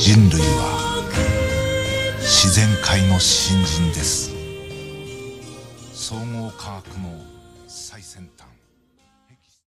人類は自然界の新人です。総合科学の最先端。